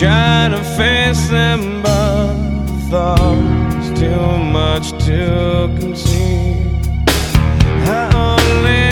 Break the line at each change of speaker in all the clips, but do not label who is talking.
trying to face them, but the thought's too much to conceive. I only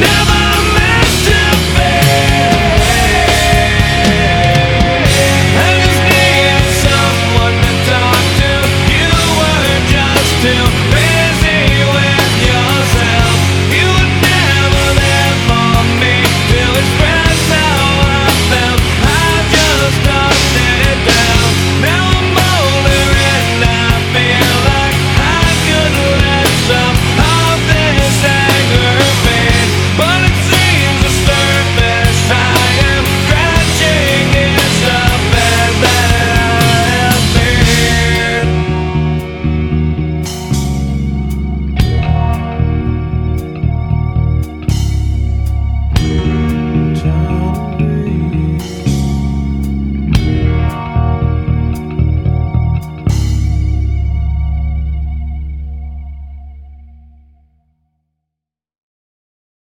Never